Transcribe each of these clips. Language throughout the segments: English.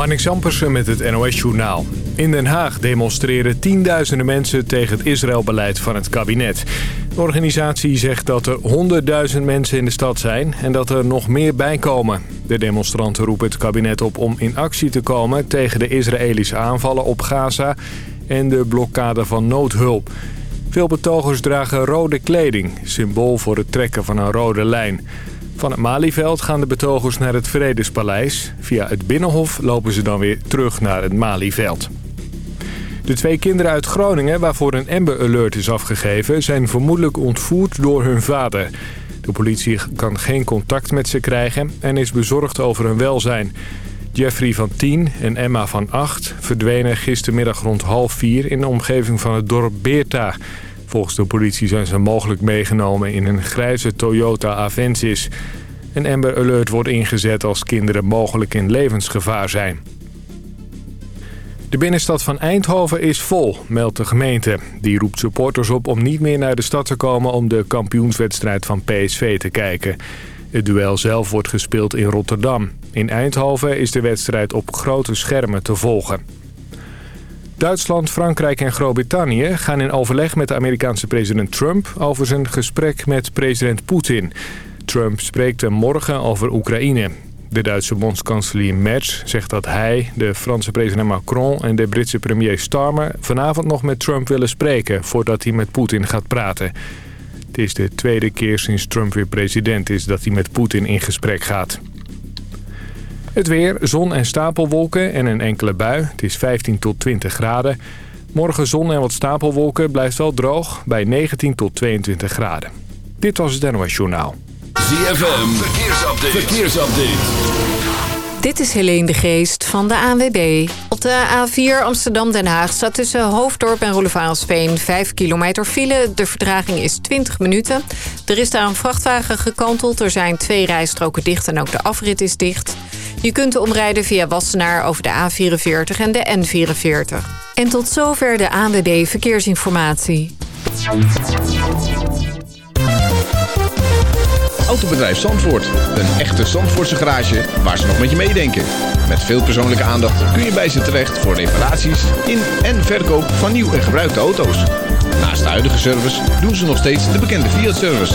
Marnix Ampersen met het NOS-journaal. In Den Haag demonstreren tienduizenden mensen tegen het Israëlbeleid van het kabinet. De organisatie zegt dat er honderdduizend mensen in de stad zijn en dat er nog meer bijkomen. De demonstranten roepen het kabinet op om in actie te komen tegen de Israëlische aanvallen op Gaza en de blokkade van noodhulp. Veel betogers dragen rode kleding, symbool voor het trekken van een rode lijn. Van het Malieveld gaan de betogers naar het Vredespaleis. Via het Binnenhof lopen ze dan weer terug naar het Malieveld. De twee kinderen uit Groningen waarvoor een Amber Alert is afgegeven... zijn vermoedelijk ontvoerd door hun vader. De politie kan geen contact met ze krijgen en is bezorgd over hun welzijn. Jeffrey van 10 en Emma van 8 verdwenen gistermiddag rond half vier... in de omgeving van het dorp Beerta... Volgens de politie zijn ze mogelijk meegenomen in een grijze Toyota Avensis. Een Amber Alert wordt ingezet als kinderen mogelijk in levensgevaar zijn. De binnenstad van Eindhoven is vol, meldt de gemeente. Die roept supporters op om niet meer naar de stad te komen... om de kampioenswedstrijd van PSV te kijken. Het duel zelf wordt gespeeld in Rotterdam. In Eindhoven is de wedstrijd op grote schermen te volgen. Duitsland, Frankrijk en Groot-Brittannië gaan in overleg met de Amerikaanse president Trump... over zijn gesprek met president Poetin. Trump spreekt morgen over Oekraïne. De Duitse bondskanselier Merz zegt dat hij, de Franse president Macron... en de Britse premier Starmer vanavond nog met Trump willen spreken... voordat hij met Poetin gaat praten. Het is de tweede keer sinds Trump weer president is dat hij met Poetin in gesprek gaat. Het weer, zon en stapelwolken en een enkele bui. Het is 15 tot 20 graden. Morgen zon en wat stapelwolken blijft wel droog bij 19 tot 22 graden. Dit was het NOS Journaal. ZFM, verkeersupdate. verkeersupdate. Dit is Helene de Geest van de ANWB. Op de A4 Amsterdam-Den Haag staat tussen Hoofddorp en Roelevarensveen 5 kilometer file. De verdraging is 20 minuten. Er is daar een vrachtwagen gekanteld. Er zijn twee rijstroken dicht en ook de afrit is dicht. Je kunt omrijden via Wassenaar over de A44 en de N44. En tot zover de ANWB Verkeersinformatie. Autobedrijf Zandvoort. Een echte Zandvoortse garage waar ze nog met je meedenken. Met veel persoonlijke aandacht kun je bij ze terecht voor reparaties in en verkoop van nieuw en gebruikte auto's. Naast de huidige service doen ze nog steeds de bekende Fiat-service.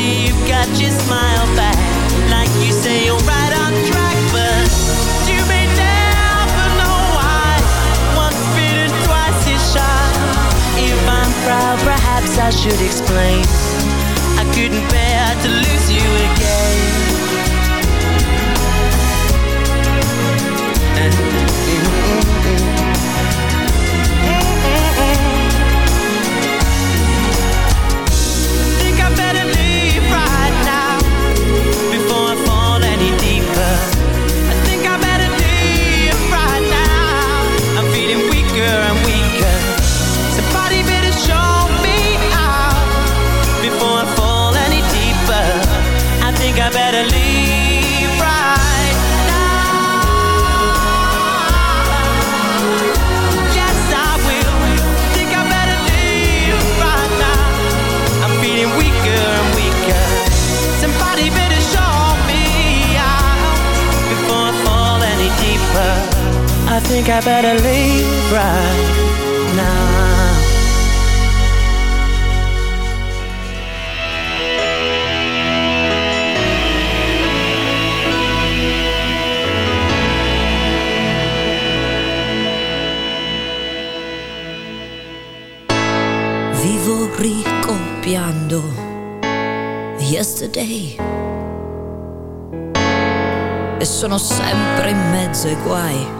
See you've got your smile back, like you say you're right on track, but you may never know why. Once bitten, twice is shy. If I'm proud, perhaps I should explain. I couldn't bear to lose you again. Think I better leave right now. Vivo ricopiando yesterday e sono sempre in mezzo ai guai.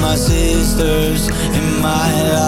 my sisters in my life.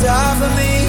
die for me.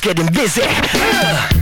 Getting busy. Uh,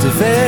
te ver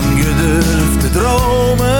lang je durft te dromen.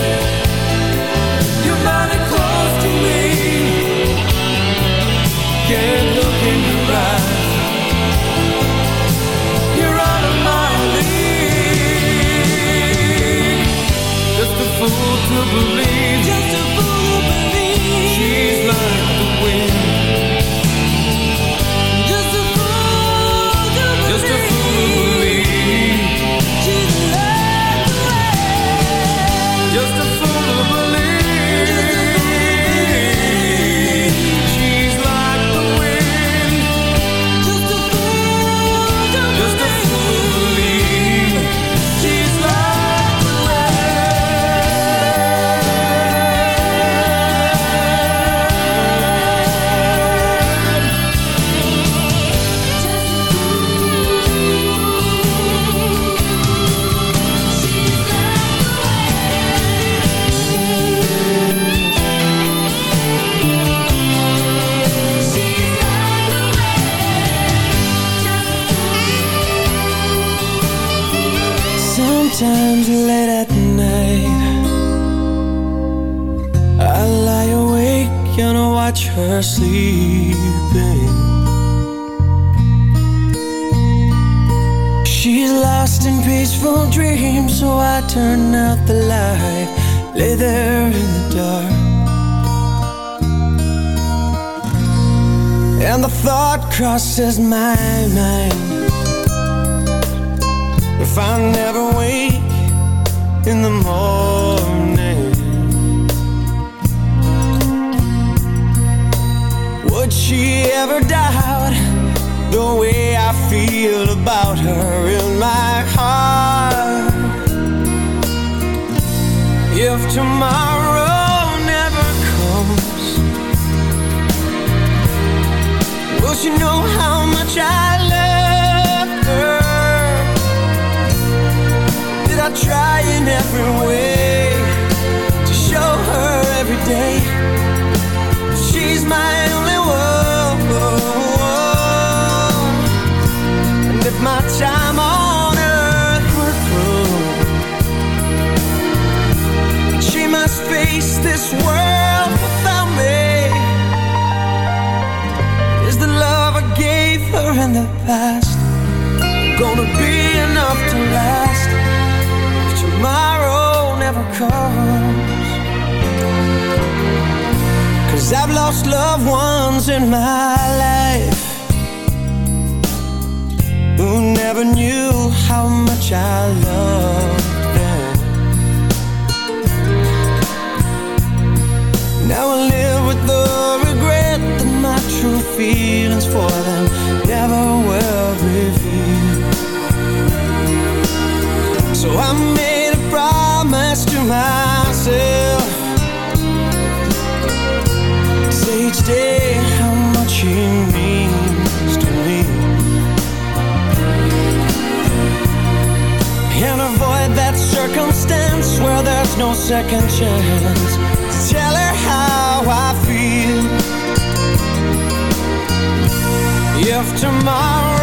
to believe. Cause I've lost loved ones in my life Who never knew how much I loved them Now I live with the regret That my true feelings for them Never were reveal. So I made a promise to my each day how much he means to me. And avoid that circumstance where there's no second chance Tell her how I feel. If tomorrow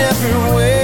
everywhere.